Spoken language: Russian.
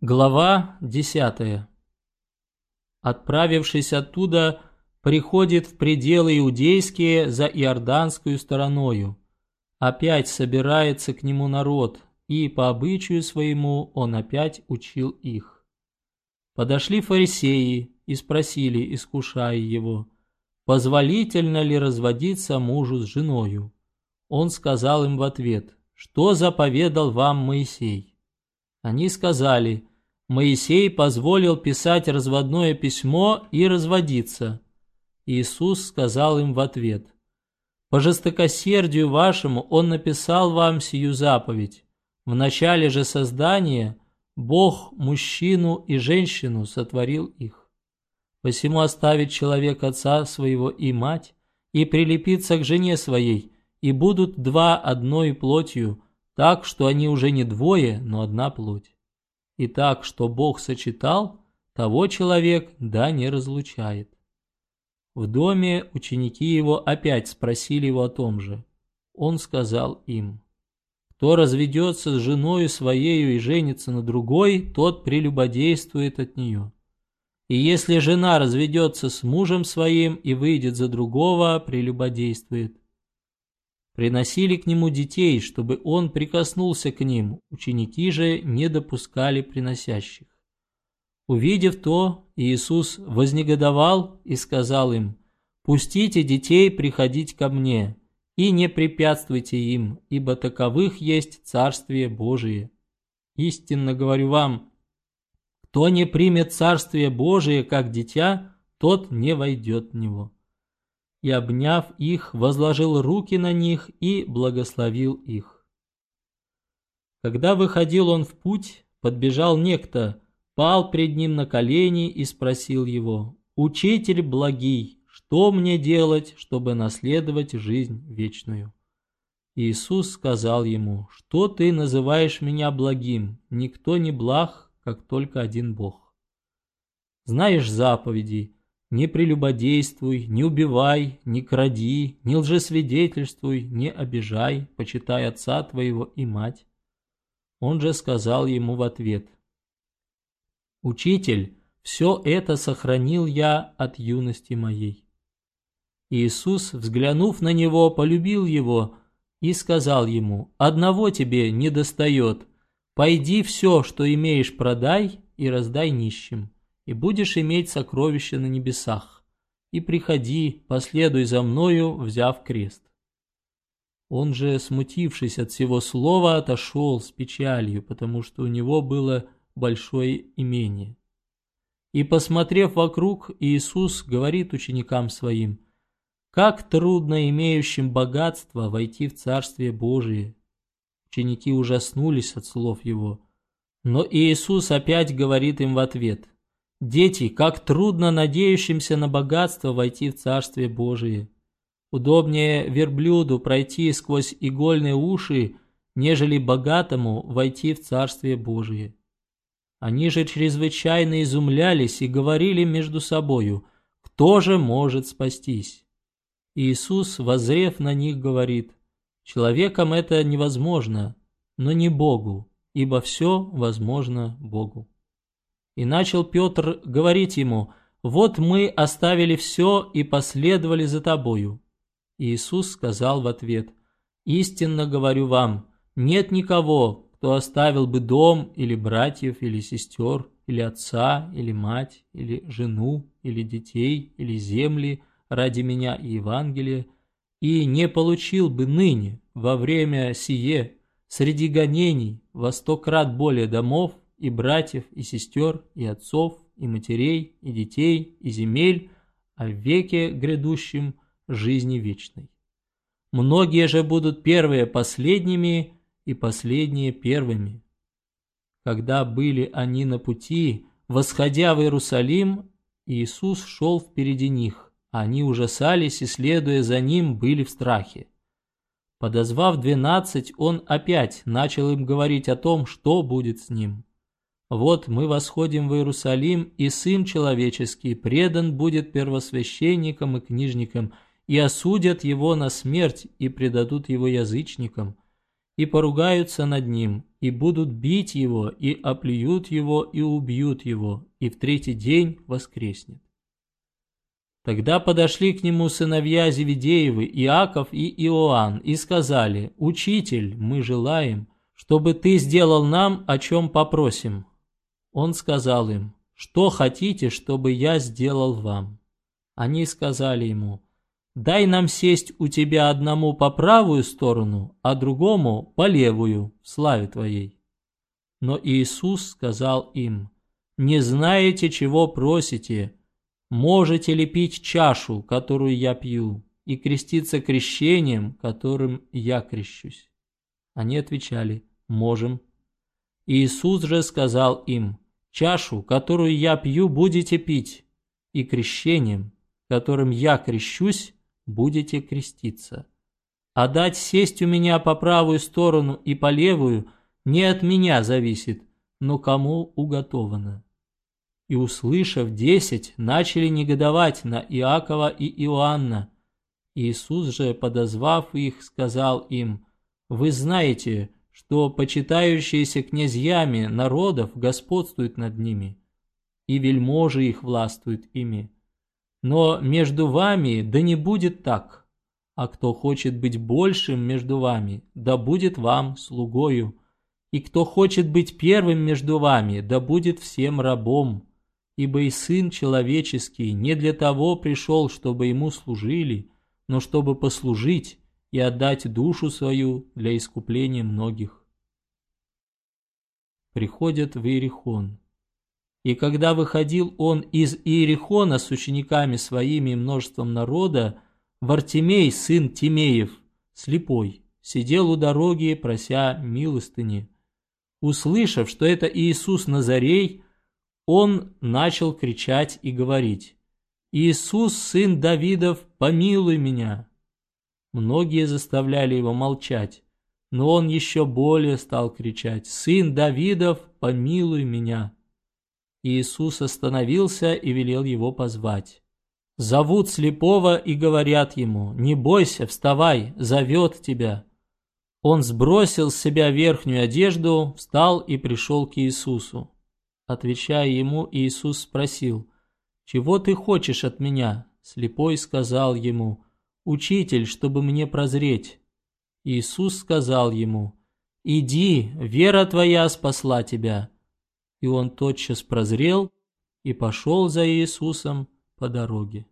Глава 10. Отправившись оттуда, приходит в пределы иудейские за иорданскую стороною. Опять собирается к нему народ, и по обычаю своему он опять учил их. Подошли фарисеи и спросили, искушая его, позволительно ли разводиться мужу с женою. Он сказал им в ответ, что заповедал вам Моисей. Они сказали, Моисей позволил писать разводное письмо и разводиться. Иисус сказал им в ответ, «По жестокосердию вашему Он написал вам сию заповедь. В начале же создания Бог мужчину и женщину сотворил их. Посему оставит человек отца своего и мать, и прилепится к жене своей, и будут два одной плотью, так, что они уже не двое, но одна плоть и так, что Бог сочетал, того человек да не разлучает. В доме ученики его опять спросили его о том же. Он сказал им, «Кто разведется с женою своею и женится на другой, тот прелюбодействует от нее. И если жена разведется с мужем своим и выйдет за другого, прелюбодействует. Приносили к нему детей, чтобы он прикоснулся к ним, ученики же не допускали приносящих. Увидев то, Иисус вознегодовал и сказал им, «Пустите детей приходить ко мне, и не препятствуйте им, ибо таковых есть Царствие Божие. Истинно говорю вам, кто не примет Царствие Божие как дитя, тот не войдет в него» и, обняв их, возложил руки на них и благословил их. Когда выходил он в путь, подбежал некто, пал пред ним на колени и спросил его, «Учитель благий, что мне делать, чтобы наследовать жизнь вечную?» Иисус сказал ему, «Что ты называешь меня благим? Никто не благ, как только один Бог. Знаешь заповеди, не прелюбодействуй, не убивай, не кради, не лжесвидетельствуй, не обижай, почитай отца твоего и мать. Он же сказал ему в ответ, «Учитель, все это сохранил я от юности моей». Иисус, взглянув на него, полюбил его и сказал ему, «Одного тебе не достает, пойди все, что имеешь, продай и раздай нищим» и будешь иметь сокровища на небесах. И приходи, последуй за мною, взяв крест. Он же, смутившись от всего слова, отошел с печалью, потому что у него было большое имение. И, посмотрев вокруг, Иисус говорит ученикам своим, «Как трудно имеющим богатство войти в Царствие Божие!» Ученики ужаснулись от слов Его. Но Иисус опять говорит им в ответ – Дети, как трудно надеющимся на богатство войти в Царствие Божие. Удобнее верблюду пройти сквозь игольные уши, нежели богатому войти в Царствие Божие. Они же чрезвычайно изумлялись и говорили между собою, кто же может спастись? Иисус, возрев на них, говорит, человеком это невозможно, но не Богу, ибо все возможно Богу. И начал Петр говорить ему, «Вот мы оставили все и последовали за тобою». Иисус сказал в ответ, «Истинно говорю вам, нет никого, кто оставил бы дом или братьев, или сестер, или отца, или мать, или жену, или детей, или земли ради меня и Евангелия, и не получил бы ныне, во время сие, среди гонений, во сто крат более домов, и братьев, и сестер, и отцов, и матерей, и детей, и земель, а в веке грядущем жизни вечной. Многие же будут первые последними, и последние первыми. Когда были они на пути, восходя в Иерусалим, Иисус шел впереди них, а они ужасались и, следуя за ним, были в страхе. Подозвав двенадцать, он опять начал им говорить о том, что будет с ним. Вот мы восходим в Иерусалим, и Сын Человеческий предан будет первосвященникам и книжникам, и осудят его на смерть, и предадут его язычникам, и поругаются над ним, и будут бить его, и оплюют его, и убьют его, и в третий день воскреснет. Тогда подошли к нему сыновья Зеведеевы, Иаков и Иоанн, и сказали, «Учитель, мы желаем, чтобы ты сделал нам, о чем попросим». Он сказал им, «Что хотите, чтобы я сделал вам?» Они сказали ему, «Дай нам сесть у тебя одному по правую сторону, а другому по левую, в славе твоей». Но Иисус сказал им, «Не знаете, чего просите, можете ли пить чашу, которую я пью, и креститься крещением, которым я крещусь?» Они отвечали, «Можем». Иисус же сказал им, «Чашу, которую я пью, будете пить, и крещением, которым я крещусь, будете креститься. А дать сесть у меня по правую сторону и по левую не от меня зависит, но кому уготовано» и, услышав десять, начали негодовать на Иакова и Иоанна. Иисус же, подозвав их, сказал им, «Вы знаете, что почитающиеся князьями народов господствуют над ними, и вельможи их властвуют ими. Но между вами да не будет так, а кто хочет быть большим между вами, да будет вам слугою, и кто хочет быть первым между вами, да будет всем рабом» ибо и Сын Человеческий не для того пришел, чтобы Ему служили, но чтобы послужить и отдать душу свою для искупления многих. Приходят в Иерихон. И когда выходил он из Иерихона с учениками своими и множеством народа, Вартимей, сын Тимеев, слепой, сидел у дороги, прося милостыни. Услышав, что это Иисус Назарей, он начал кричать и говорить, «Иисус, сын Давидов, помилуй меня!» Многие заставляли его молчать, но он еще более стал кричать, «Сын Давидов, помилуй меня!» Иисус остановился и велел его позвать. Зовут слепого и говорят ему, «Не бойся, вставай, зовет тебя». Он сбросил с себя верхнюю одежду, встал и пришел к Иисусу. Отвечая ему, Иисус спросил, «Чего ты хочешь от меня?» Слепой сказал ему, «Учитель, чтобы мне прозреть». Иисус сказал ему, «Иди, вера твоя спасла тебя». И он тотчас прозрел и пошел за Иисусом по дороге.